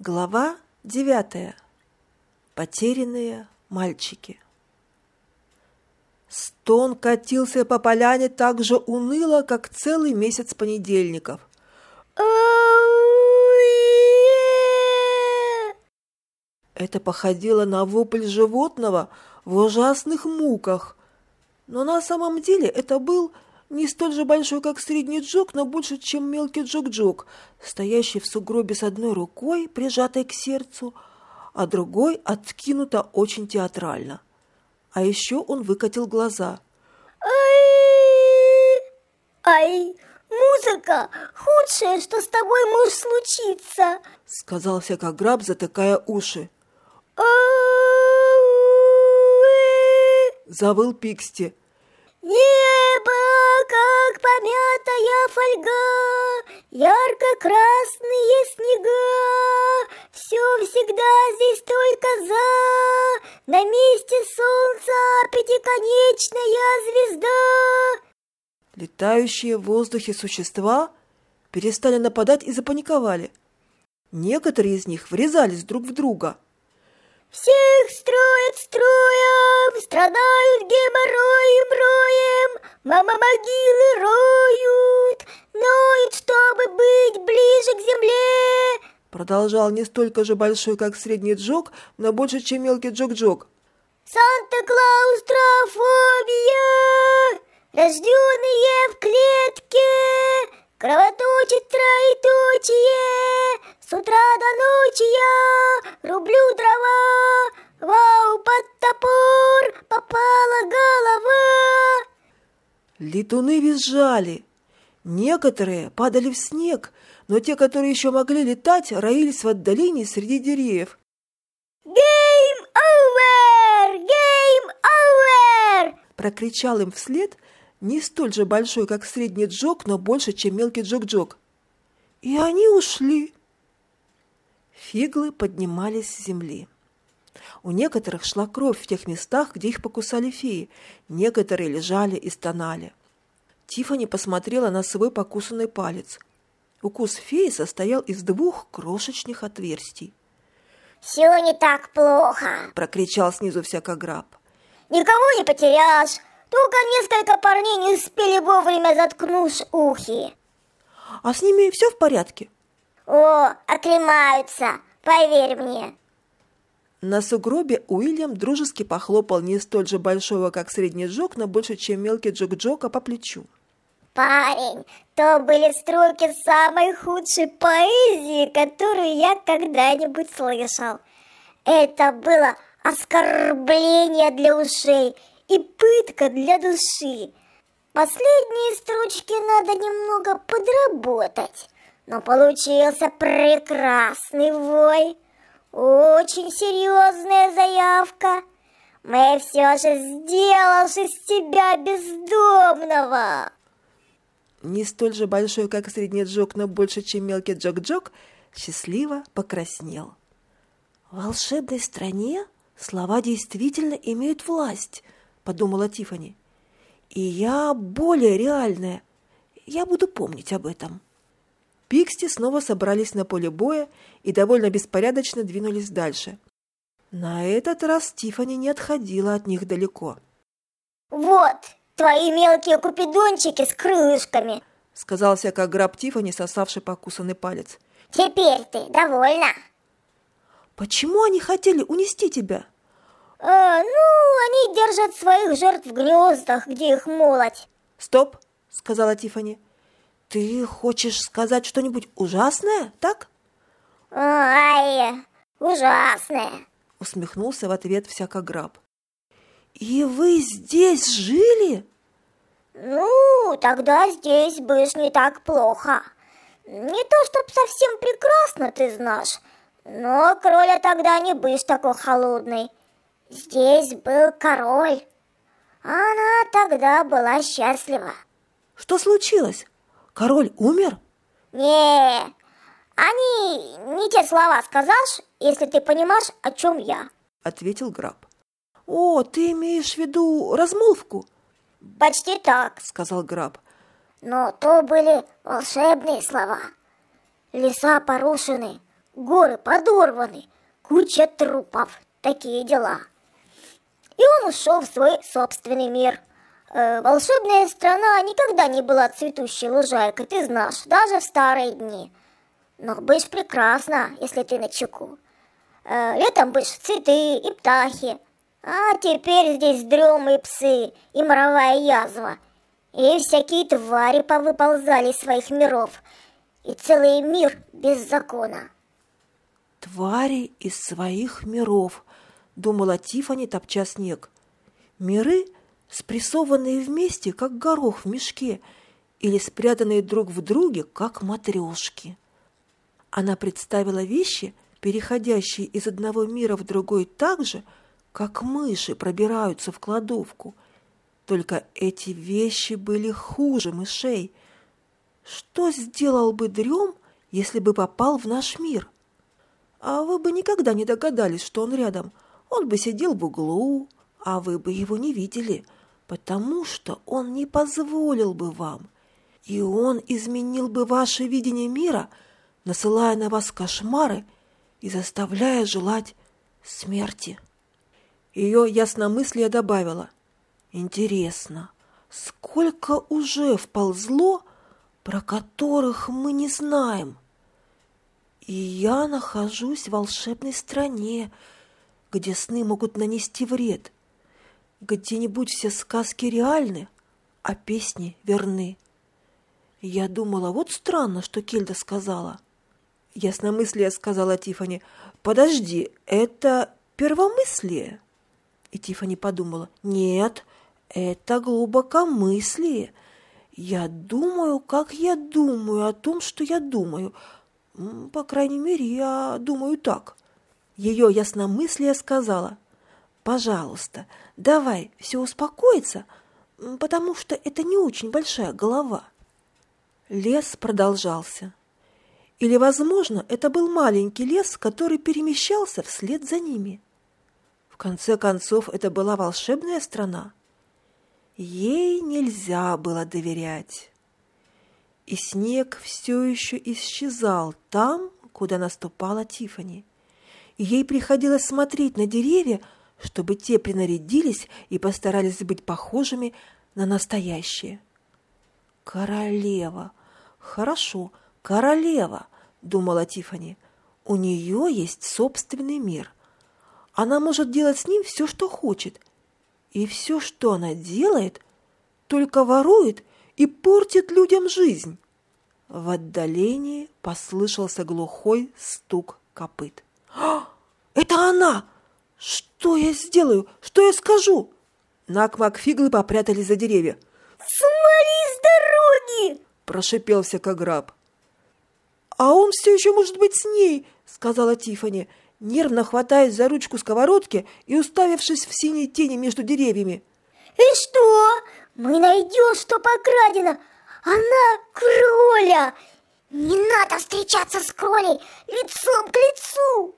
Глава девятая. Потерянные мальчики. Стон катился по поляне так же уныло, как целый месяц понедельников. Это походило на вопль животного в ужасных муках. Но на самом деле это был не столь же большой, как средний джок, но больше, чем мелкий джок-джок, стоящий в сугробе с одной рукой, прижатой к сердцу, а другой откинута очень театрально. А еще он выкатил глаза. Ай! Ай! Музыка! Худшее, что с тобой может случиться! Сказал всякограб, затыкая уши. Завыл Пиксти. Небо, как помятая фольга, Ярко-красные снега, Все всегда здесь только за, На месте солнца пятиконечная звезда. Летающие в воздухе существа перестали нападать и запаниковали. Некоторые из них врезались друг в друга – всех строят строем, страдают роем, мама могилы роют, ноют, чтобы быть ближе к земле. Продолжал не столько же большой, как средний джок, но больше, чем мелкий джок-джок. Санта-Клаус трофобия, рожденные в клетке, кровоточит троеточие, с утра до ночи я рублю дрова, Вау, под топор попала голова. Летуны визжали. Некоторые падали в снег, но те, которые еще могли летать, роились в отдалении среди деревьев. «Game over! Game over!» прокричал им вслед не столь же большой, как средний джок, но больше, чем мелкий джок-джок. И они ушли. Фиглы поднимались с земли. У некоторых шла кровь в тех местах, где их покусали феи, некоторые лежали и стонали. Тифани посмотрела на свой покусанный палец. Укус феи состоял из двух крошечных отверстий. «Все не так плохо!» – прокричал снизу всякограб. «Никого не потеряешь, только несколько парней не успели вовремя заткнуть ухи!» «А с ними все в порядке?» О, оклемаются, поверь мне. На сугробе Уильям дружески похлопал не столь же большого, как средний джок, но больше, чем мелкий джок-джока по плечу. Парень, то были строки самой худшей поэзии, которую я когда-нибудь слышал. Это было оскорбление для ушей и пытка для души. Последние строчки надо немного подработать но получился прекрасный вой. Очень серьезная заявка. Мы все же сделал из тебя бездомного. Не столь же большой, как средний джок, но больше, чем мелкий джок-джок, счастливо покраснел. В волшебной стране слова действительно имеют власть, подумала Тифани. И я более реальная. Я буду помнить об этом. Пиксти снова собрались на поле боя и довольно беспорядочно двинулись дальше. На этот раз Тифани не отходила от них далеко. «Вот, твои мелкие купидончики с крылышками!» сказал всяко граб Тифани, сосавший покусанный палец. «Теперь ты довольна?» «Почему они хотели унести тебя?» «А, ну, они держат своих жертв в гнездах, где их молоть». «Стоп!» — сказала Тифани. Ты хочешь сказать что-нибудь ужасное, так? Ай, ужасное, усмехнулся в ответ всякограб. И вы здесь жили? Ну, тогда здесь будешь не так плохо. Не то, чтоб совсем прекрасно, ты знаешь, но кроля тогда не будешь такой холодный. Здесь был король. Она тогда была счастлива. Что случилось? Король умер? Не, они не те слова сказашь, если ты понимаешь, о чем я. Ответил граб. О, ты имеешь в виду размолвку? Почти так, сказал граб. Но то были волшебные слова. Леса порушены, горы подорваны, куча трупов, такие дела. И он ушел в свой собственный мир. Э, волшебная страна никогда не была цветущей лужайкой, ты знаешь, даже в старые дни. Но будешь прекрасно, если ты на чеку. Э, летом будешь цветы и птахи, а теперь здесь дремы и псы, и моровая язва. И всякие твари повыползали из своих миров, и целый мир без закона. Твари из своих миров, думала Тифани, топча снег. Миры, спрессованные вместе, как горох в мешке, или спрятанные друг в друге, как матрешки. Она представила вещи, переходящие из одного мира в другой так же, как мыши пробираются в кладовку. Только эти вещи были хуже мышей. Что сделал бы Дрем, если бы попал в наш мир? А вы бы никогда не догадались, что он рядом. Он бы сидел в углу, а вы бы его не видели, потому что он не позволил бы вам. И он изменил бы ваше видение мира, насылая на вас кошмары и заставляя желать смерти. Ее ясномыслие добавило. Интересно, сколько уже вползло, про которых мы не знаем? И я нахожусь в волшебной стране, где сны могут нанести вред. Где-нибудь все сказки реальны, а песни верны. Я думала, вот странно, что Кельда сказала. Ясномыслие сказала Тифани. Подожди, это первомыслие? И Тифани подумала, нет, это глубокомыслие. Я думаю, как я думаю о том, что я думаю. По крайней мере, я думаю так. Ее ясномыслие сказала, пожалуйста, давай все успокоится, потому что это не очень большая голова. Лес продолжался. Или, возможно, это был маленький лес, который перемещался вслед за ними конце концов, это была волшебная страна. Ей нельзя было доверять. И снег все еще исчезал там, куда наступала Тифани. Ей приходилось смотреть на деревья, чтобы те принарядились и постарались быть похожими на настоящие. Королева. Хорошо, королева, думала Тифани. У нее есть собственный мир. Она может делать с ним все, что хочет. И все, что она делает, только ворует и портит людям жизнь. В отдалении послышался глухой стук копыт. «А, «Это она! Что я сделаю? Что я скажу?» Нак Макфиглы попрятались за деревья. «Смоли с дороги!» – прошипел всякограб. «А он все еще может быть с ней!» – сказала Тифани нервно хватаясь за ручку сковородки и уставившись в синей тени между деревьями. «И что? Мы найдем, что покрадено! Она кроля! Не надо встречаться с кролей лицом к лицу!»